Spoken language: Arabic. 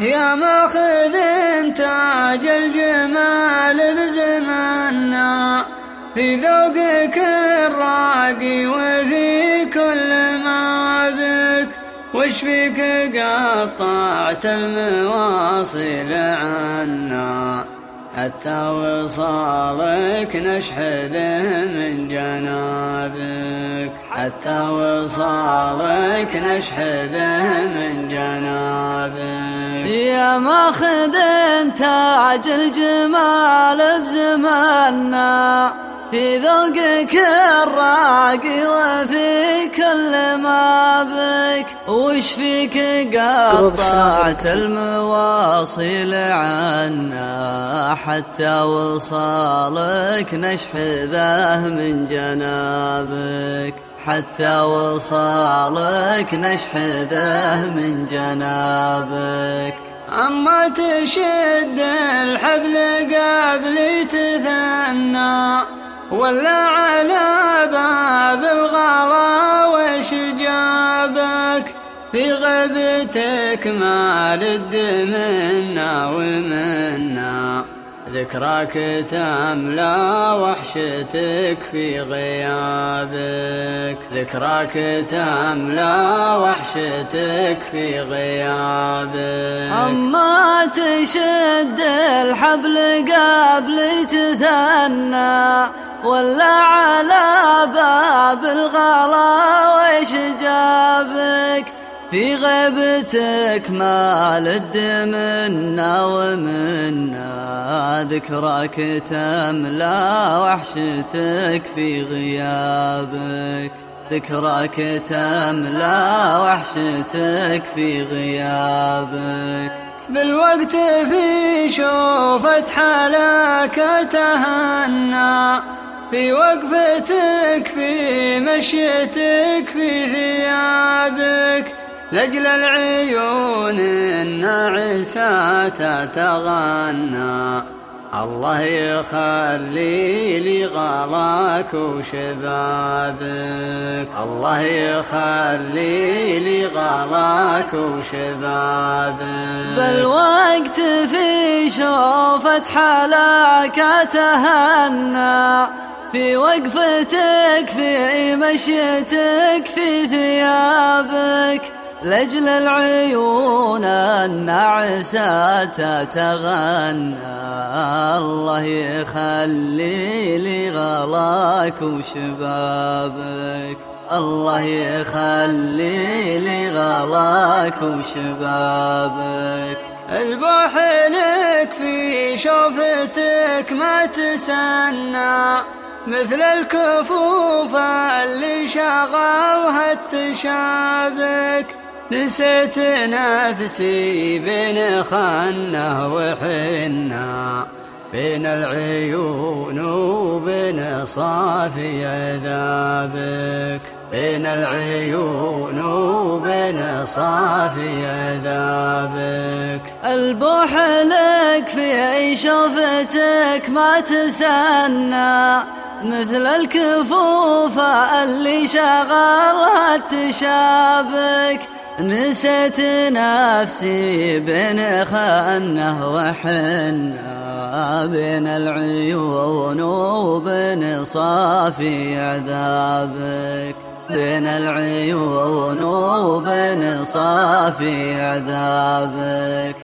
يا ماخذ تاج الجمال بزماننا في ذوقك الراقي وفي كل ما بك. وش فيك قطعت المواصل عنا؟ حتى وصالك نشحذه من جنابك. حتى وصالك نشحذه من جنابك. يا ماخذ تاج الجمال بزماننا في ذوقك الراقي وفي كل ما بك وش فيك قطعت المواصل عنا؟ حتى وصالك نشحذه من جنابك. حتى وصالك نشحذه من جنابك. أما تشد الحبل قبل تثنى ولا في غيبتك مال الدمنا ومنا ذكراك تملا وحشتك في غيابك. ذكراك تملا وحشتك في غيابك. أما تشد الحبل قبل تثنى ولا على باب الغلا وش جابك؟ في غيبتك مال الدمنا ومنا ذكراك تملا وحشتك في غيابك. ذكراك تملا وحشتك في غيابك. بالوقت في شوفة حالك تهنى. في وقفتك في مشيتك في ثيابك لجل العيون الناعسة تتغنى. الله يخلي لي غلاك وشبابك الله يخلي لي غلاك وشبابك بالوقت في شوفة حلاك تهنى. في وقفتك في مشيتك في ثيابك. لجل العيون النعسة تتغنى. الله يخلي لي غلاك وشبابك. الله يخلي لي غلاك وشبابك. البوح لك في شوفتك ما تسنى. مثل الكفوف اللي شغلها التشابك نسيت نفسي بين خنه وحنا بين العيون وبين صافي عذابك. بين العيون وبين صافي عذابك. البوح لك في شوفتك ما تسنى مثل الكفوف اللي شغلها التشابك نسيت نفسي بين خنه وحنا بين العيون وبين صافي عذابك. بين العيون وبين صافي عذابك.